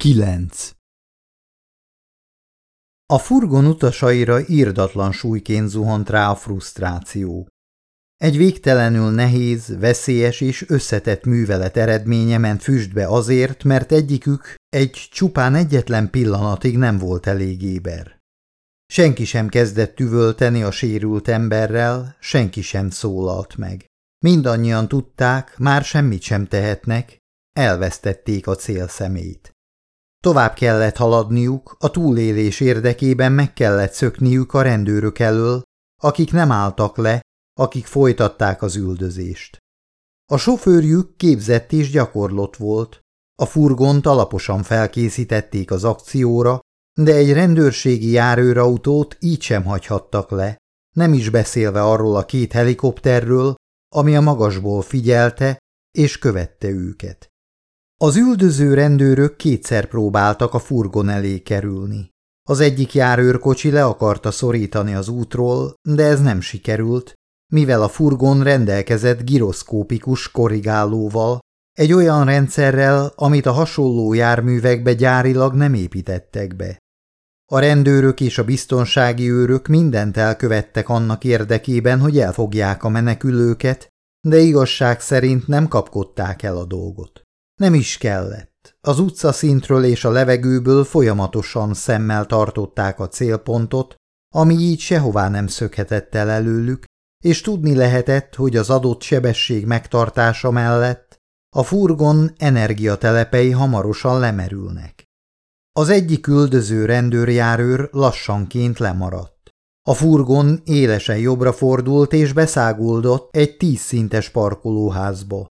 9. A furgon utasaira írdatlan súlyként zuhant rá a frusztráció. Egy végtelenül nehéz, veszélyes és összetett művelet eredménye ment füstbe azért, mert egyikük egy csupán egyetlen pillanatig nem volt elég éber. Senki sem kezdett tüvölteni a sérült emberrel, senki sem szólalt meg. Mindannyian tudták, már semmit sem tehetnek, elvesztették a célszemét. Tovább kellett haladniuk, a túlélés érdekében meg kellett szökniük a rendőrök elől, akik nem álltak le, akik folytatták az üldözést. A sofőrjük képzett és gyakorlott volt, a furgont alaposan felkészítették az akcióra, de egy rendőrségi járőrautót így sem hagyhattak le, nem is beszélve arról a két helikopterről, ami a magasból figyelte és követte őket. Az üldöző rendőrök kétszer próbáltak a furgon elé kerülni. Az egyik járőrkocsi le akarta szorítani az útról, de ez nem sikerült, mivel a furgon rendelkezett giroszkópikus korrigálóval, egy olyan rendszerrel, amit a hasonló járművekbe gyárilag nem építettek be. A rendőrök és a biztonsági őrök mindent elkövettek annak érdekében, hogy elfogják a menekülőket, de igazság szerint nem kapkodták el a dolgot. Nem is kellett. Az utcaszintről és a levegőből folyamatosan szemmel tartották a célpontot, ami így sehová nem szökhetett el előlük, és tudni lehetett, hogy az adott sebesség megtartása mellett a furgon energiatelepei hamarosan lemerülnek. Az egyik üldöző rendőrjárőr lassanként lemaradt. A furgon élesen jobbra fordult és beszáguldott egy tízszintes parkolóházba.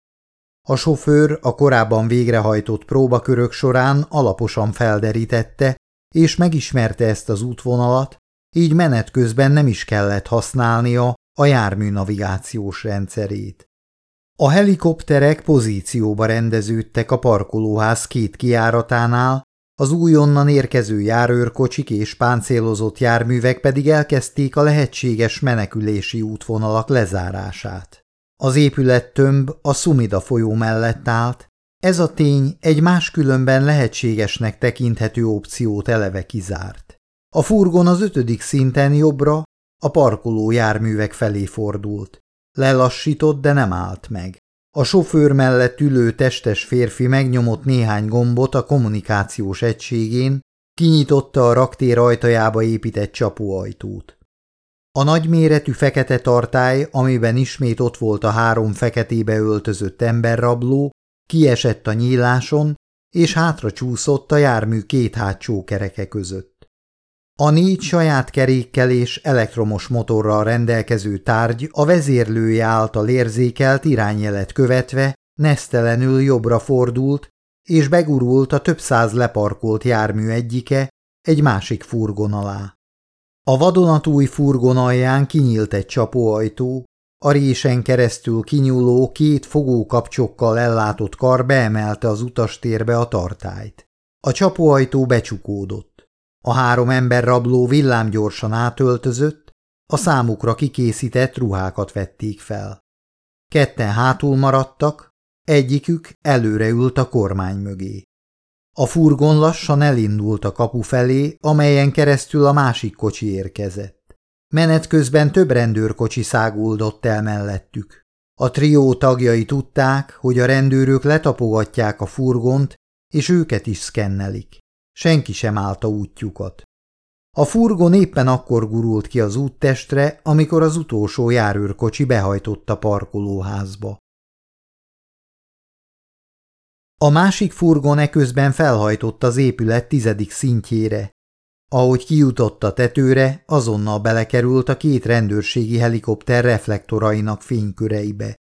A sofőr a korábban végrehajtott próbakörök során alaposan felderítette, és megismerte ezt az útvonalat, így menet közben nem is kellett használnia a jármű navigációs rendszerét. A helikopterek pozícióba rendeződtek a parkolóház két kiáratánál, az újonnan érkező járőrkocsik és páncélozott járművek pedig elkezdték a lehetséges menekülési útvonalak lezárását. Az épület tömb a Szumida folyó mellett állt, ez a tény egy máskülönben lehetségesnek tekinthető opciót eleve kizárt. A furgon az ötödik szinten jobbra, a parkoló járművek felé fordult. Lelassított, de nem állt meg. A sofőr mellett ülő testes férfi megnyomott néhány gombot a kommunikációs egységén, kinyitotta a raktér ajtajába épített csapóajtót. A nagyméretű fekete tartály, amiben ismét ott volt a három feketébe öltözött emberrabló, kiesett a nyíláson, és hátra csúszott a jármű két hátsó kereke között. A négy saját kerékkel és elektromos motorral rendelkező tárgy a vezérlője által érzékelt irányjelet követve nesztelenül jobbra fordult, és begurult a több száz leparkolt jármű egyike egy másik furgon alá. A vadonatúj furgon alján kinyílt egy csapóajtó, a résen keresztül kinyúló két fogókapcsokkal ellátott kar beemelte az utastérbe a tartályt. A csapóajtó becsukódott. A három ember rabló villámgyorsan átöltözött, a számukra kikészített ruhákat vették fel. Ketten hátul maradtak, egyikük előre ült a kormány mögé. A furgon lassan elindult a kapu felé, amelyen keresztül a másik kocsi érkezett. Menet közben több rendőrkocsi száguldott el mellettük. A trió tagjai tudták, hogy a rendőrök letapogatják a furgont, és őket is szkennelik. Senki sem állta útjukat. A furgon éppen akkor gurult ki az úttestre, amikor az utolsó járőrkocsi behajtott a parkolóházba. A másik furgon eközben felhajtott az épület tizedik szintjére. Ahogy kijutott a tetőre, azonnal belekerült a két rendőrségi helikopter reflektorainak fényköreibe.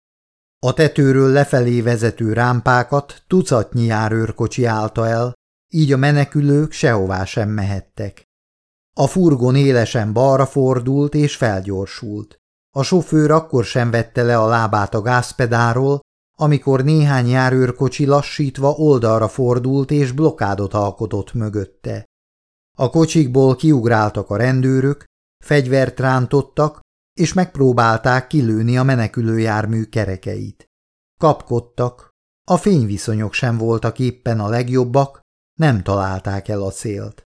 A tetőről lefelé vezető rámpákat tucatnyi járőrkocsi állta el, így a menekülők sehová sem mehettek. A furgon élesen balra fordult és felgyorsult. A sofőr akkor sem vette le a lábát a gázpedáról, amikor néhány járőrkocsi lassítva oldalra fordult és blokádot alkotott mögötte. A kocsikból kiugráltak a rendőrök, fegyvert rántottak, és megpróbálták kilőni a menekülő jármű kerekeit. Kapkodtak, a fényviszonyok sem voltak éppen a legjobbak, nem találták el a célt.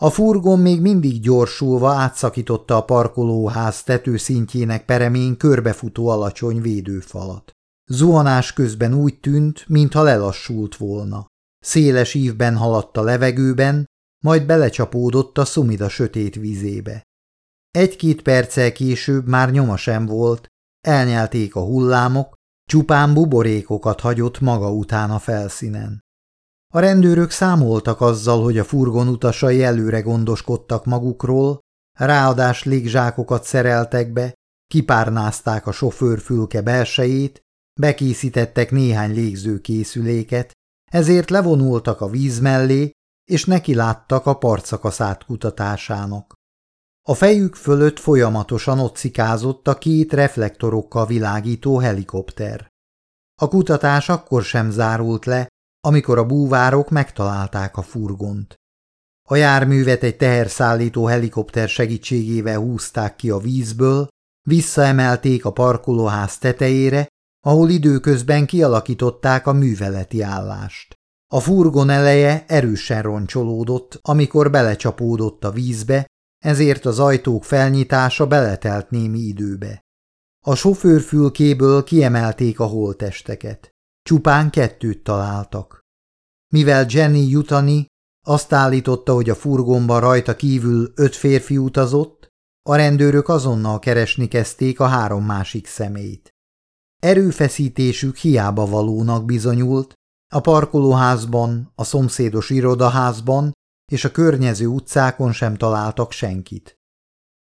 A furgon még mindig gyorsulva átszakította a parkolóház tetőszintjének peremén körbefutó alacsony védőfalat. Zuhanás közben úgy tűnt, mintha lelassult volna. Széles ívben haladt a levegőben, majd belecsapódott a szumida sötét vizébe. Egy-két perccel később már nyoma sem volt, elnyelték a hullámok, csupán buborékokat hagyott maga után a felszínen. A rendőrök számoltak azzal, hogy a furgon utasai előre gondoskodtak magukról, ráadás légzsákokat szereltek be, kipárnázták a sofőrfülke belsejét, bekészítettek néhány légzőkészüléket, ezért levonultak a víz mellé, és nekiláttak a partszakaszát kutatásának. A fejük fölött folyamatosan ott szikázott a két reflektorokkal világító helikopter. A kutatás akkor sem zárult le, amikor a búvárok megtalálták a furgont. A járművet egy teherszállító helikopter segítségével húzták ki a vízből, visszaemelték a parkolóház tetejére, ahol időközben kialakították a műveleti állást. A furgon eleje erősen roncsolódott, amikor belecsapódott a vízbe, ezért az ajtók felnyitása beletelt némi időbe. A sofőrfülkéből kiemelték a holtesteket. Csupán kettőt találtak. Mivel Jenny jutani azt állította, hogy a furgonban rajta kívül öt férfi utazott, a rendőrök azonnal keresni kezdték a három másik személyt. Erőfeszítésük hiába valónak bizonyult, a parkolóházban, a szomszédos irodaházban és a környező utcákon sem találtak senkit.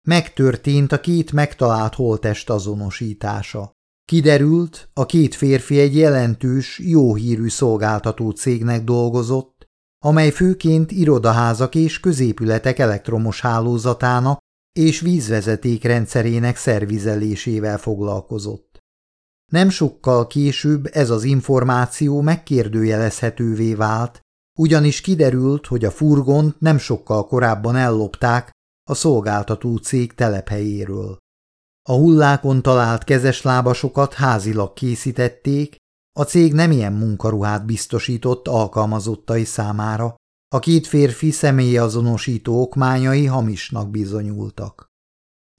Megtörtént a két megtalált holtest azonosítása. Kiderült, a két férfi egy jelentős, jó hírű szolgáltató cégnek dolgozott, amely főként irodaházak és középületek elektromos hálózatának és vízvezeték rendszerének szervizelésével foglalkozott. Nem sokkal később ez az információ megkérdőjelezhetővé vált, ugyanis kiderült, hogy a furgont nem sokkal korábban ellopták a szolgáltató cég telephelyéről. A hullákon talált kezeslábasokat házilag készítették, a cég nem ilyen munkaruhát biztosított alkalmazottai számára, a két férfi személyazonosító okmányai hamisnak bizonyultak.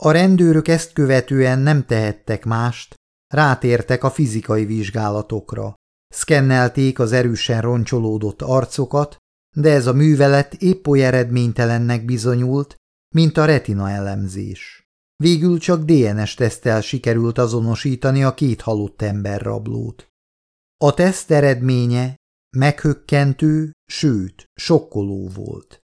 A rendőrök ezt követően nem tehettek mást, rátértek a fizikai vizsgálatokra. Szkennelték az erősen roncsolódott arcokat, de ez a művelet épp oly eredménytelennek bizonyult, mint a retina elemzés. Végül csak DNS-teszttel sikerült azonosítani a két halott emberrablót. A teszt eredménye meghökkentő, sőt, sokkoló volt.